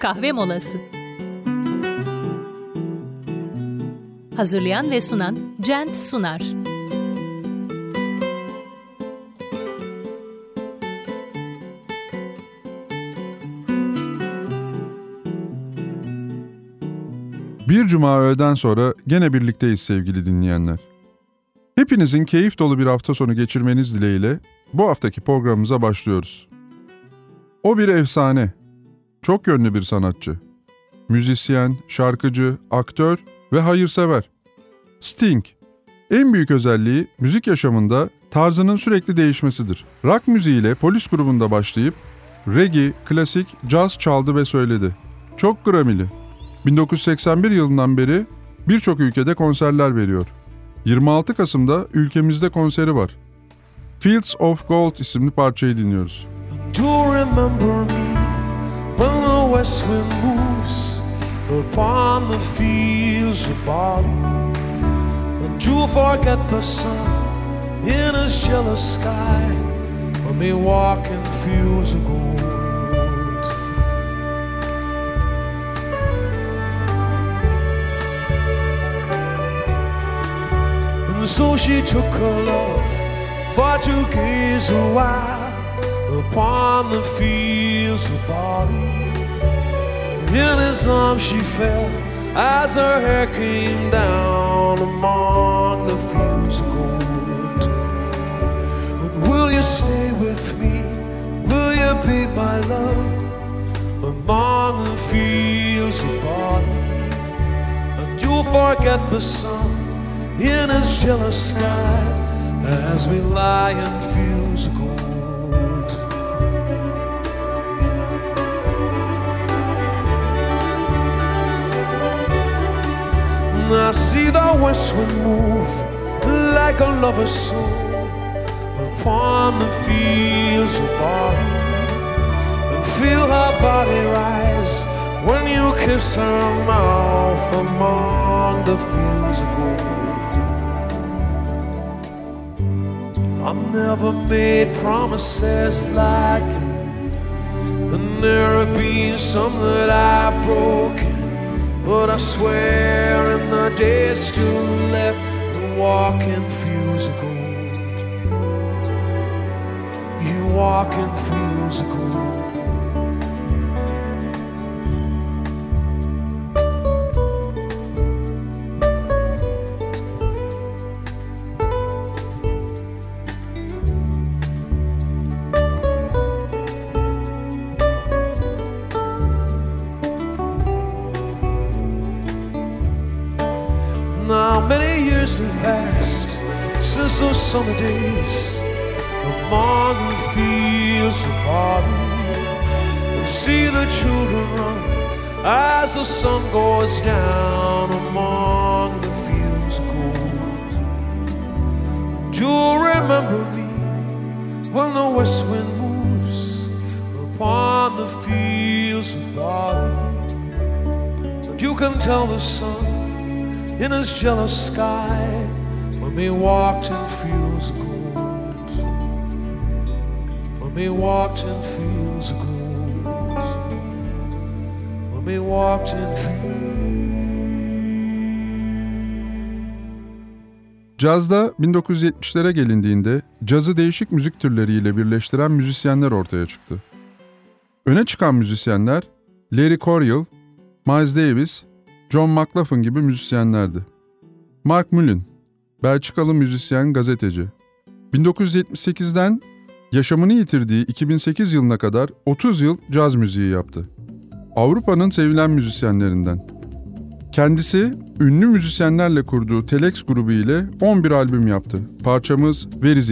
kahve molası. Hazırlayan ve sunan Cent Sunar. Bir cuma öğleden sonra gene birlikteyiz sevgili dinleyenler. Hepinizin keyif dolu bir hafta sonu geçirmeniz dileğiyle bu haftaki programımıza başlıyoruz. O bir efsane, çok yönlü bir sanatçı. Müzisyen, şarkıcı, aktör ve hayırsever. Sting, en büyük özelliği müzik yaşamında tarzının sürekli değişmesidir. Rock müziğiyle polis grubunda başlayıp reggae, klasik, caz çaldı ve söyledi. Çok Grammy'li. 1981 yılından beri birçok ülkede konserler veriyor. 26 Kasım'da ülkemizde konseri var. Fields of Gold isimli parçayı dinliyoruz. Do remember me west wind moves upon the fields of barley. And you'll forget the sun in his jealous sky when we walk in fields of gold. And so she took her love for to gaze a while upon the fields of barley. In his arms she fell as her hair came down among the fields of gold. And will you stay with me? Will you be my love among the fields of barley? And you'll forget the sun in his jealous sky as we lie in fields of gold. I see the west wind move like a lover's soul upon the fields of barley, and feel her body rise when you kiss her mouth among the fields of gold. I never made promises like you, and there have been some that I've broken. But I swear in the days to left You walk in fields of gold. You walk in fields of gold days the fields of barley. And see the children run as the sun goes down among the fields of gold. And you'll remember me when the west wind moves upon the fields of barley. And you can tell the sun in his jealous sky when we walked in fields we walked in fields of gold. When we walked in. Cazda 1970'lere gelindiğinde cazı değişik müzik türleriyle birleştiren müzisyenler ortaya çıktı. Öne çıkan müzisyenler Larry Coryell, Miles Davis, John McLaughlin gibi müzisyenlerdi. Mark Mullen, Belçikalı müzisyen, gazeteci. 1978'den yaşamını yitirdiği 2008 yılına kadar 30 yıl caz müziği yaptı. Avrupa'nın sevilen müzisyenlerinden. Kendisi ünlü müzisyenlerle kurduğu Telex grubu ile 11 albüm yaptı. Parçamız Where Is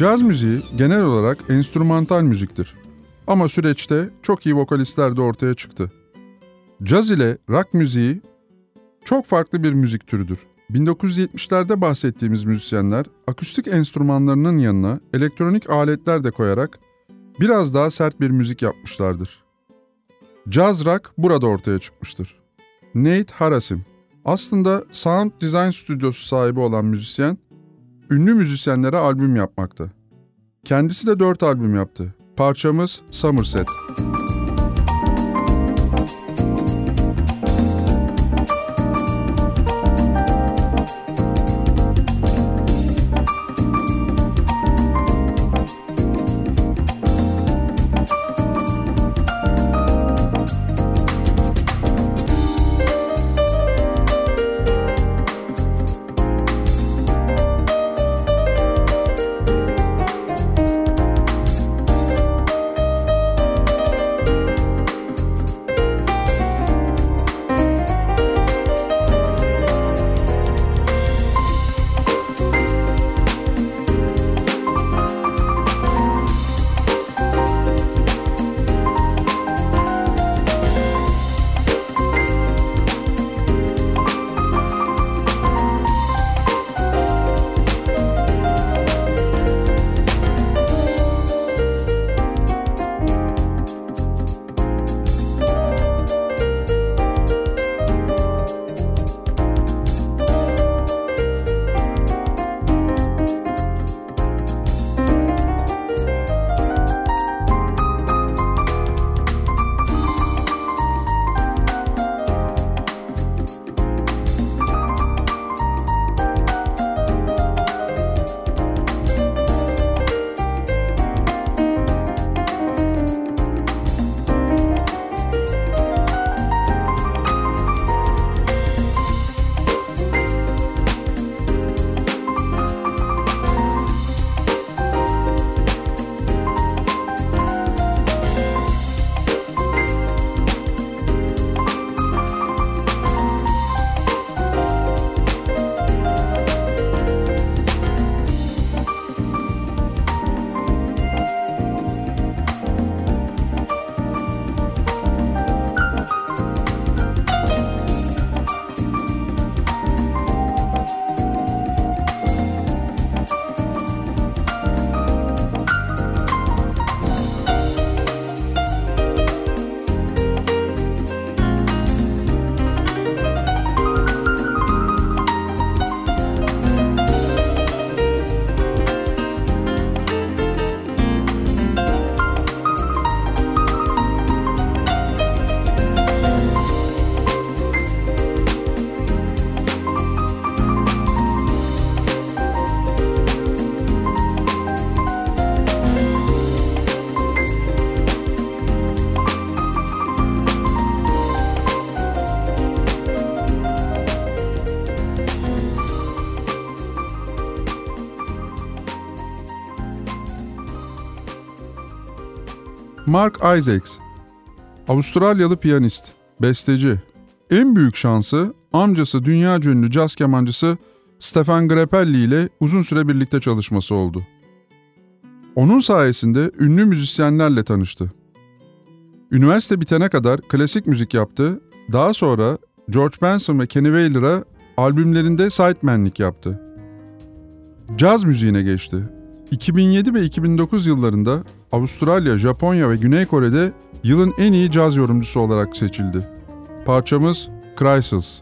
Caz müziği genel olarak enstrümantal müziktir. Ama süreçte çok iyi vokalistler de ortaya çıktı. Caz ile rock müziği çok farklı bir müzik türüdür. 1970'lerde bahsettiğimiz müzisyenler akustik enstrümanlarının yanına elektronik aletler de koyarak biraz daha sert bir müzik yapmışlardır. Jazz rock burada ortaya çıkmıştır. Nate Harasim aslında Sound Design stüdyosu sahibi olan müzisyen, ünlü müzisyenlere albüm yapmakta. Kendisi de dört albüm yaptı. Parçamız Somerset. Mark Isaacs, Avustralyalı piyanist, besteci. En büyük şansı amcası dünya ünlü caz kemancısı Stefan Grappelli ile uzun süre birlikte çalışması oldu. Onun sayesinde ünlü müzisyenlerle tanıştı. Üniversite bitene kadar klasik müzik yaptı, daha sonra George Benson ve Kenny Wheeler'a albümlerinde sidemanlik yaptı. Caz müziğine geçti. 2007 ve 2009 yıllarında Avustralya, Japonya ve Güney Kore'de yılın en iyi caz yorumcusu olarak seçildi. Parçamız Crisis.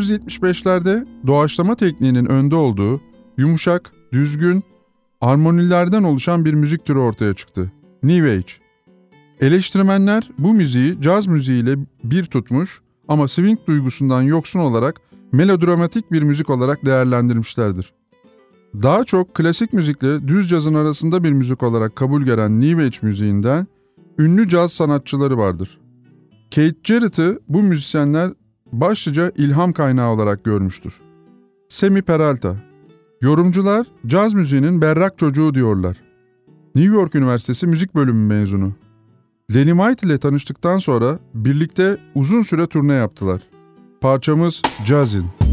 1975'lerde doğaçlama tekniğinin önde olduğu, yumuşak, düzgün, armonilerden oluşan bir müzik türü ortaya çıktı. New Age. Eleştirmenler bu müziği caz müziğiyle bir tutmuş ama swing duygusundan yoksun olarak melodramatik bir müzik olarak değerlendirmişlerdir. Daha çok klasik müzikle düz cazın arasında bir müzik olarak kabul gören New Age müziğinden ünlü caz sanatçıları vardır. Kate Jarrett'ı bu müzisyenler başlıca ilham kaynağı olarak görmüştür. Semi Peralta Yorumcular caz müziğinin berrak çocuğu diyorlar. New York Üniversitesi Müzik Bölümü mezunu. Lenny White ile tanıştıktan sonra birlikte uzun süre turne yaptılar. Parçamız Jazzin.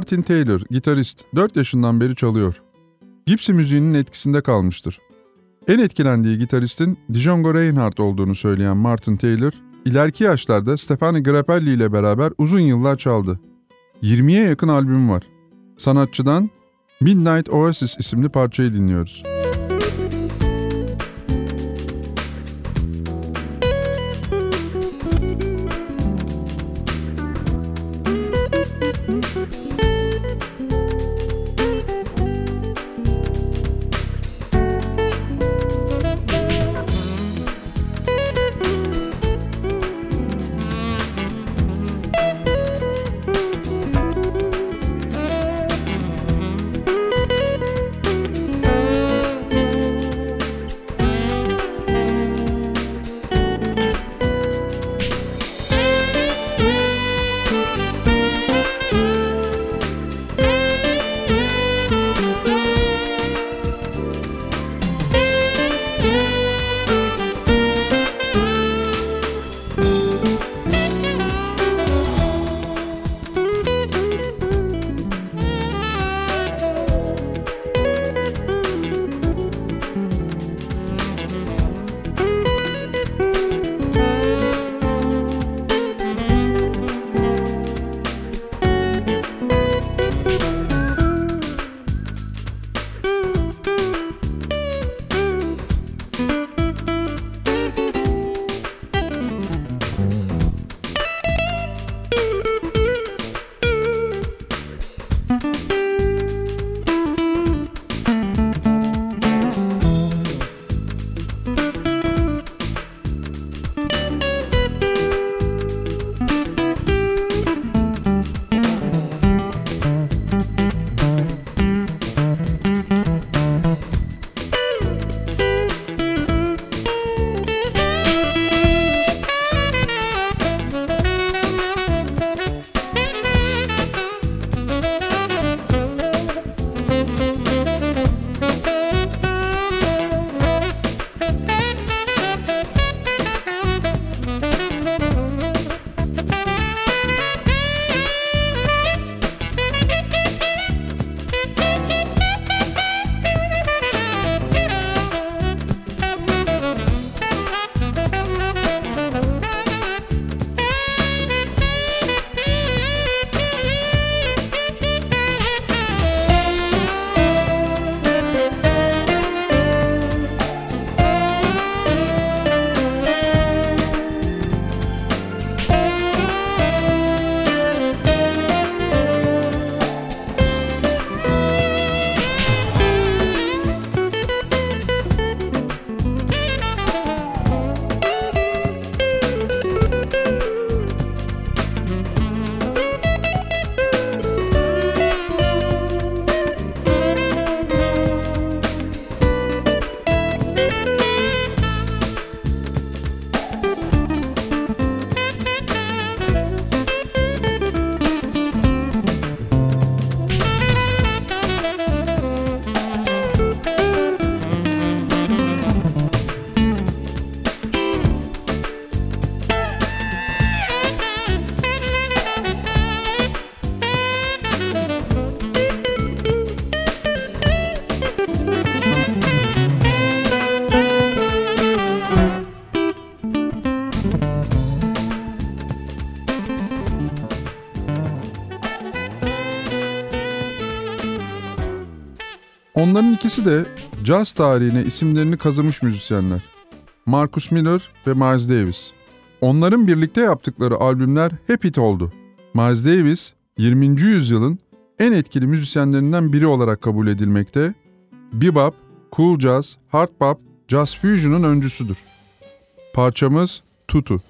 Martin Taylor, gitarist, 4 yaşından beri çalıyor. Gypsy müziğinin etkisinde kalmıştır. En etkilendiği gitaristin Django Reinhardt olduğunu söyleyen Martin Taylor, ileriki yaşlarda Stefani Grappelli ile beraber uzun yıllar çaldı. 20'ye yakın albüm var. Sanatçıdan Midnight Oasis isimli parçayı dinliyoruz. Onların ikisi de caz tarihine isimlerini kazımış müzisyenler. Marcus Miller ve Miles Davis. Onların birlikte yaptıkları albümler hep hit oldu. Miles Davis, 20. yüzyılın en etkili müzisyenlerinden biri olarak kabul edilmekte, bebop, cool jazz, hard bop, jazz fusion'un öncüsüdür. Parçamız Tutu.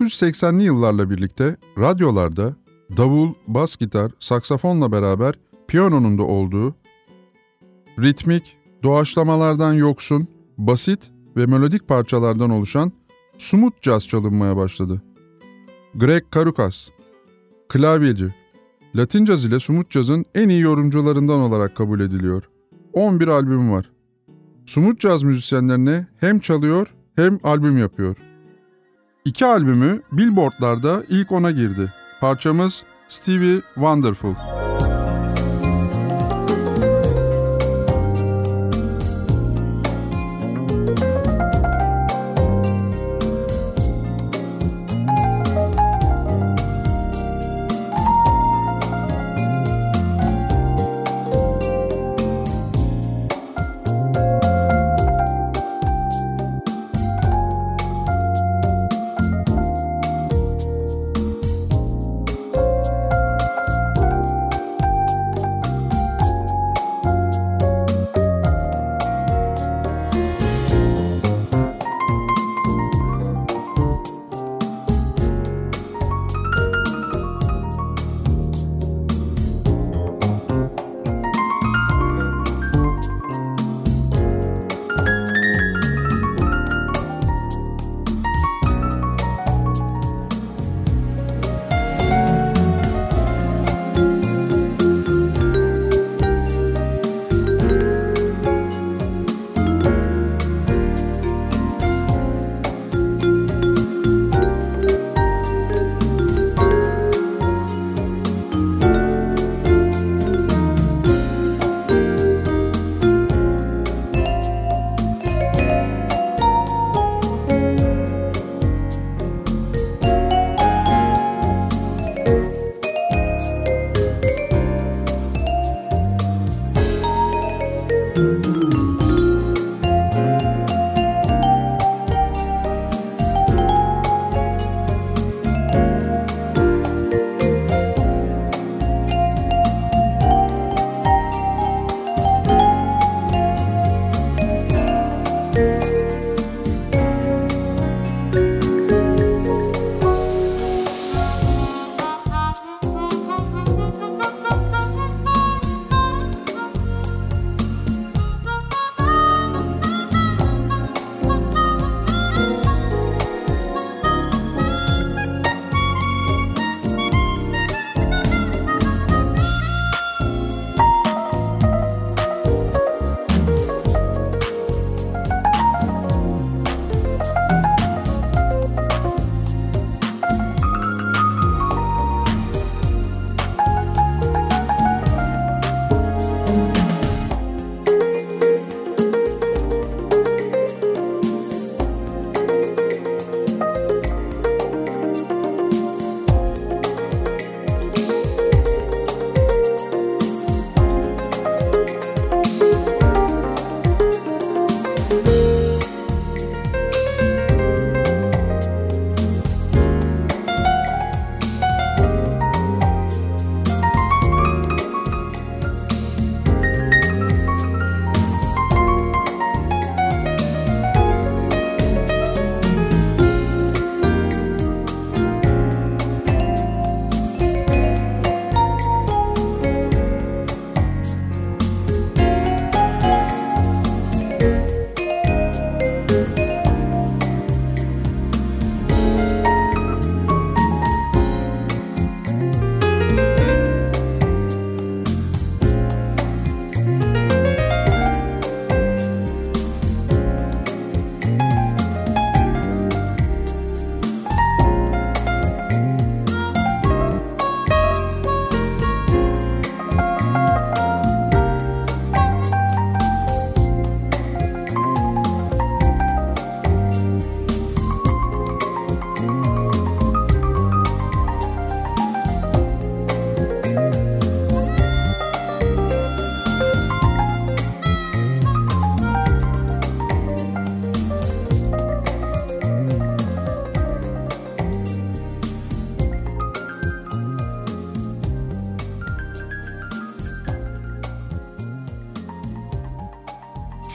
1980'li yıllarla birlikte radyolarda davul, bas gitar, saksafonla beraber piyanonun da olduğu, ritmik, doğaçlamalardan yoksun, basit ve melodik parçalardan oluşan smooth caz çalınmaya başladı. Greg Karukas, klavyeci, Latin caz ile smooth cazın en iyi yorumcularından olarak kabul ediliyor. 11 albüm var. Smooth caz müzisyenlerine hem çalıyor hem albüm yapıyor. İki albümü Billboard'larda ilk ona girdi. Parçamız Stevie Wonderful.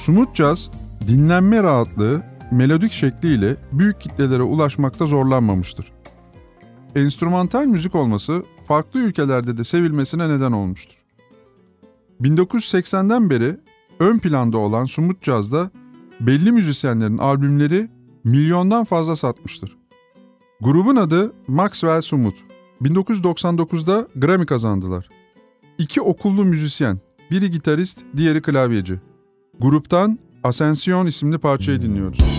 Smooth Jazz, dinlenme rahatlığı, melodik şekliyle büyük kitlelere ulaşmakta zorlanmamıştır. Enstrümantal müzik olması farklı ülkelerde de sevilmesine neden olmuştur. 1980'den beri ön planda olan Smooth Jazz'da belli müzisyenlerin albümleri milyondan fazla satmıştır. Grubun adı Maxwell Smooth. 1999'da Grammy kazandılar. İki okullu müzisyen, biri gitarist, diğeri klavyeci. Gruptan Ascension isimli parçayı dinliyoruz.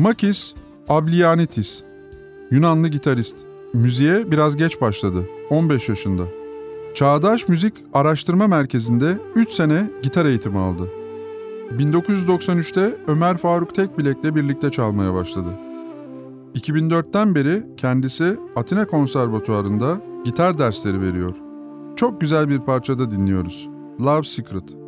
Makis Ablianitis, Yunanlı gitarist. Müziğe biraz geç başladı, 15 yaşında. Çağdaş Müzik Araştırma Merkezi'nde 3 sene gitar eğitimi aldı. 1993'te Ömer Faruk Tekbilek'le birlikte çalmaya başladı. 2004'ten beri kendisi Atina Konservatuarı'nda gitar dersleri veriyor. Çok güzel bir parçada dinliyoruz. Love Secret.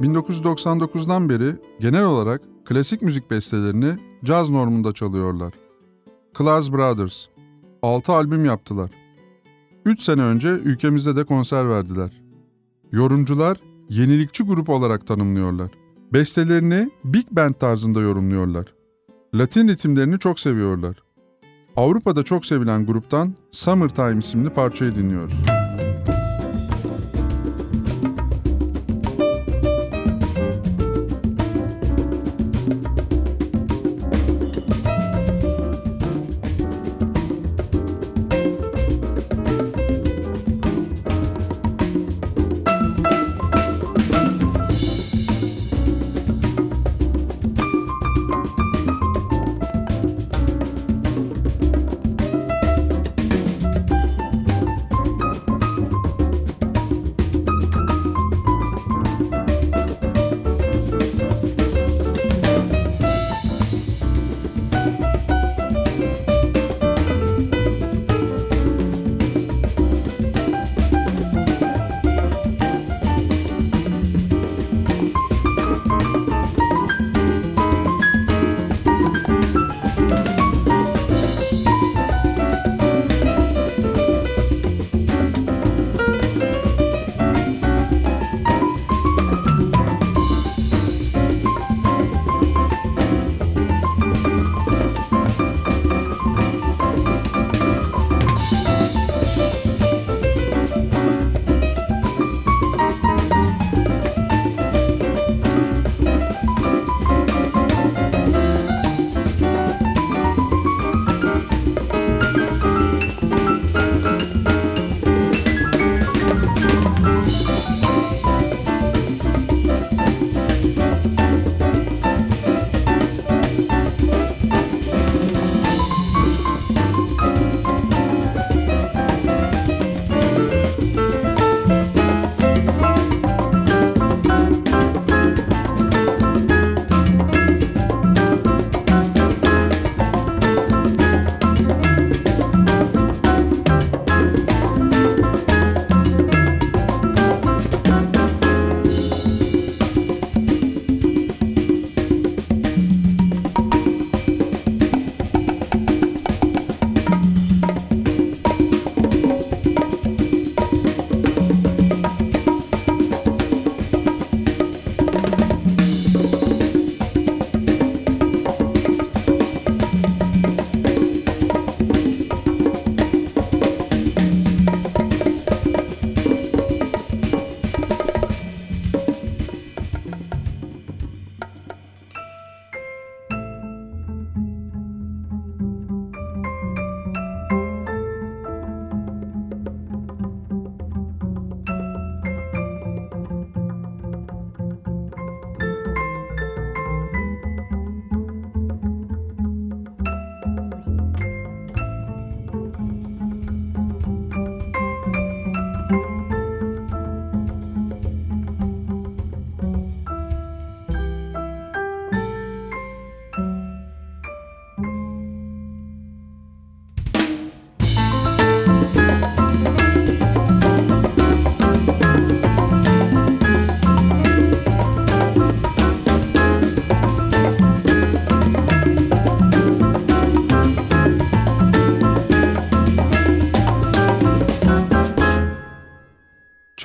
1999'dan beri genel olarak klasik müzik bestelerini caz normunda çalıyorlar. Class Brothers 6 albüm yaptılar. 3 sene önce ülkemizde de konser verdiler. Yorumcular yenilikçi grup olarak tanımlıyorlar. Bestelerini big band tarzında yorumluyorlar. Latin ritimlerini çok seviyorlar. Avrupa'da çok sevilen gruptan Summertime isimli parçayı dinliyoruz.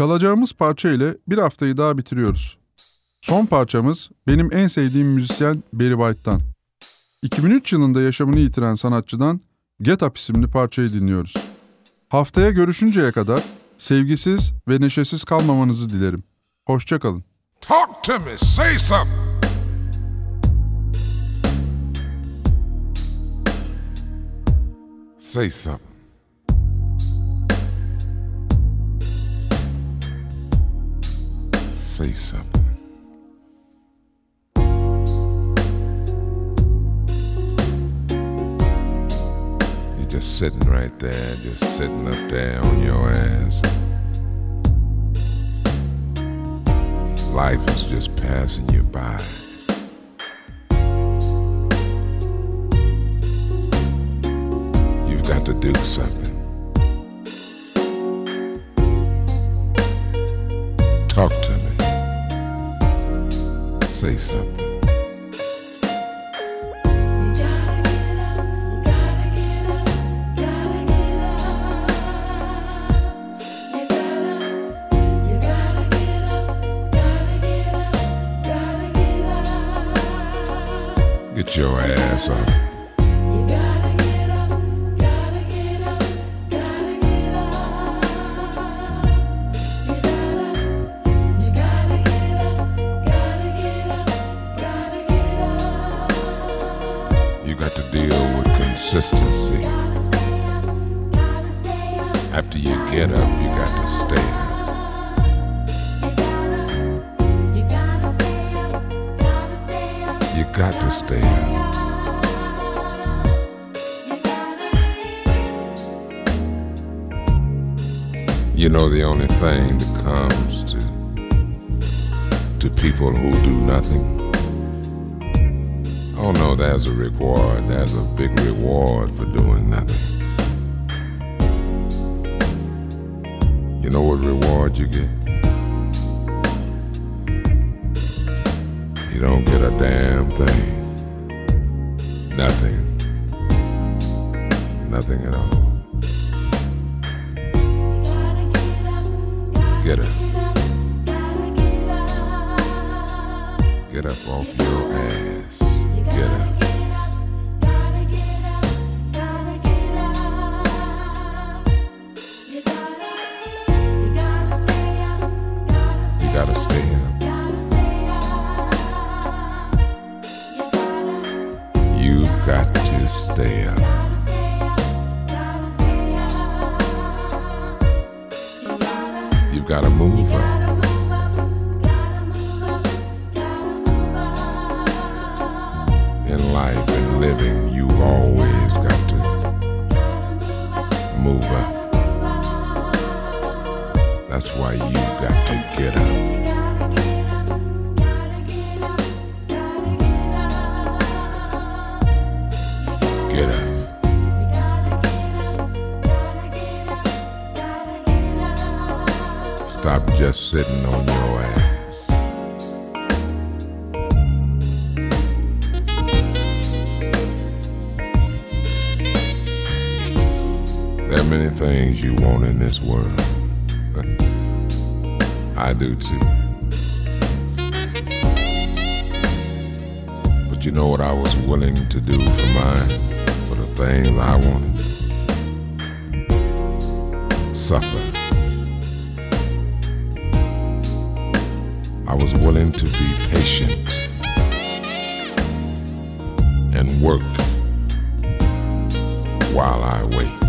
Çalacağımız parça ile bir haftayı daha bitiriyoruz. Son parçamız benim en sevdiğim müzisyen Barry White'tan. 2003 yılında yaşamını yitiren sanatçıdan Get Up isimli parçayı dinliyoruz. Haftaya görüşünceye kadar sevgisiz ve neşesiz kalmamanızı dilerim. Hoşçakalın. Talk to me. Say something. Say something. Say something. You're just sitting right there, just sitting up there on your ass. Life is just passing you by. You've got to do something. Say something. The only thing that comes to to people who do nothing. Oh no, there's a reward. There's a big reward for doing nothing. You know what reward you get? Sitting on your ass. There are many things you want in this world. I do too. But you know what I was willing to do for mine, for the things I wanted? Suffer. Was willing to be patient and work while I wait.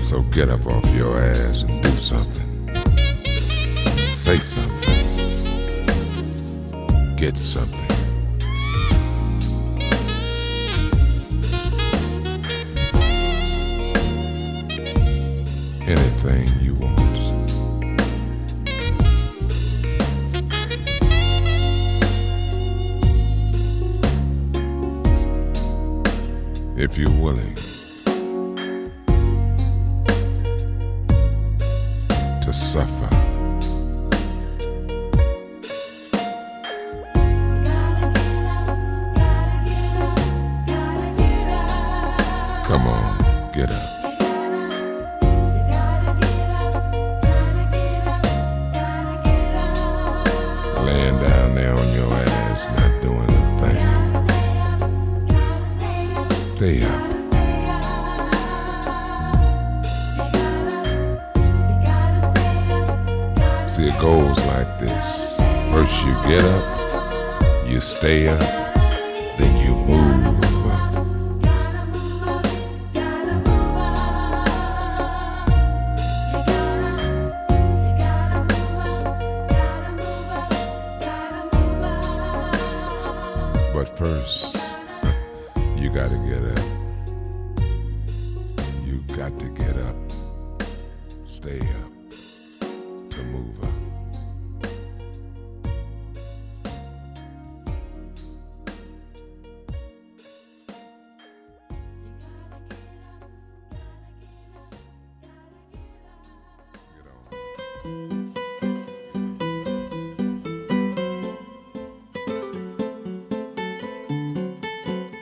So get up off your ass and do something. Say something. Get something. If you're willing